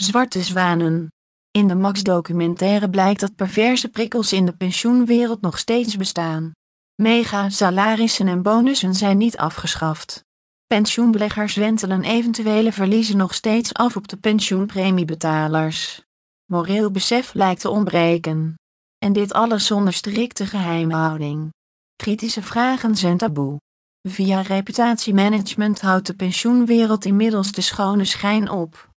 Zwarte zwanen. In de Max-documentaire blijkt dat perverse prikkels in de pensioenwereld nog steeds bestaan. Mega-salarissen en bonussen zijn niet afgeschaft. Pensioenbeleggers wentelen eventuele verliezen nog steeds af op de pensioenpremiebetalers. Moreel besef lijkt te ontbreken. En dit alles zonder strikte geheimhouding. Kritische vragen zijn taboe. Via reputatiemanagement houdt de pensioenwereld inmiddels de schone schijn op.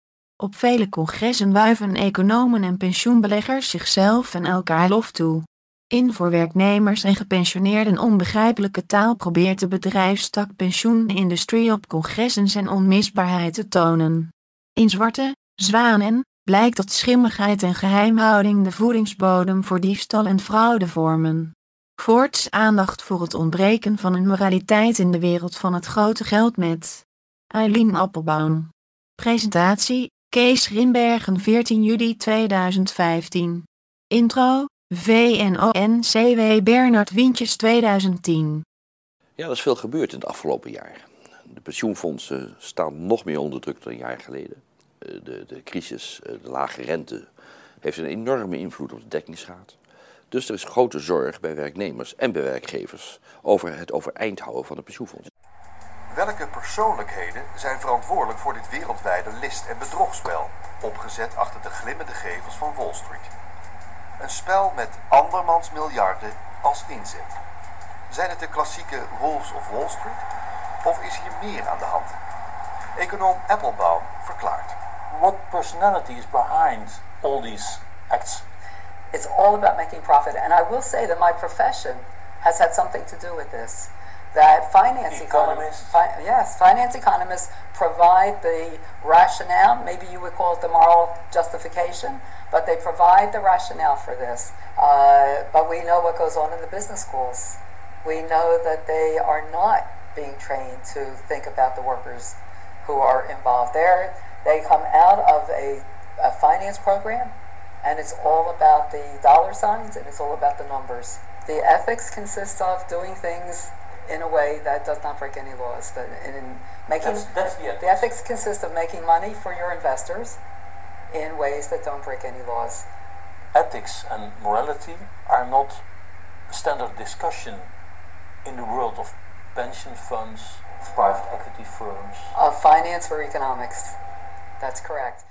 Op vele congressen wuiven economen en pensioenbeleggers zichzelf en elkaar lof toe. In voor werknemers en gepensioneerden onbegrijpelijke taal probeert de bedrijfstak pensioenindustrie op congressen zijn onmisbaarheid te tonen. In zwarte zwanen blijkt dat schimmigheid en geheimhouding de voedingsbodem voor diefstal en fraude vormen. Voorts aandacht voor het ontbreken van een moraliteit in de wereld van het grote geld met Eileen Appelbaum. Presentatie Kees Rimbergen 14 juli 2015. Intro VNO-NCW Bernard Wintjes 2010. Ja, er is veel gebeurd in het afgelopen jaar. De pensioenfondsen staan nog meer onder druk dan een jaar geleden. Eh, de, de crisis, eh, de lage rente, heeft een enorme invloed op de dekkingsgraad. Dus er is grote zorg bij werknemers en bij werkgevers over het overeind houden van de pensioenfondsen. Welke persoonlijkheden zijn verantwoordelijk voor dit wereldwijde list- en bedrogspel, opgezet achter de glimmende gevels van Wall Street? Een spel met andermans miljarden als inzet. Zijn het de klassieke Wolves of Wall Street? Of is hier meer aan de hand? Econoom Applebaum verklaart. What personality is behind all these acts? It's all about making profit. And I will say that my profession has had something to do with this. That finance economists, fi- yes, finance economists provide the rationale. Maybe you would call it the moral justification, but they provide the rationale for this. Uh, but we know what goes on in the business schools. We know that they are not being trained to think about the workers who are involved there. They come out of a, a finance program, and it's all about the dollar signs and it's all about the numbers. The ethics consists of doing things in a way that does not break any laws. That in making That's- that's the ethics. the ethics consist of making money for your investors in ways that don't break any laws. Ethics and morality are not a standard discussion in the world of pension funds, of private equity firms. Of finance or economics. That's correct.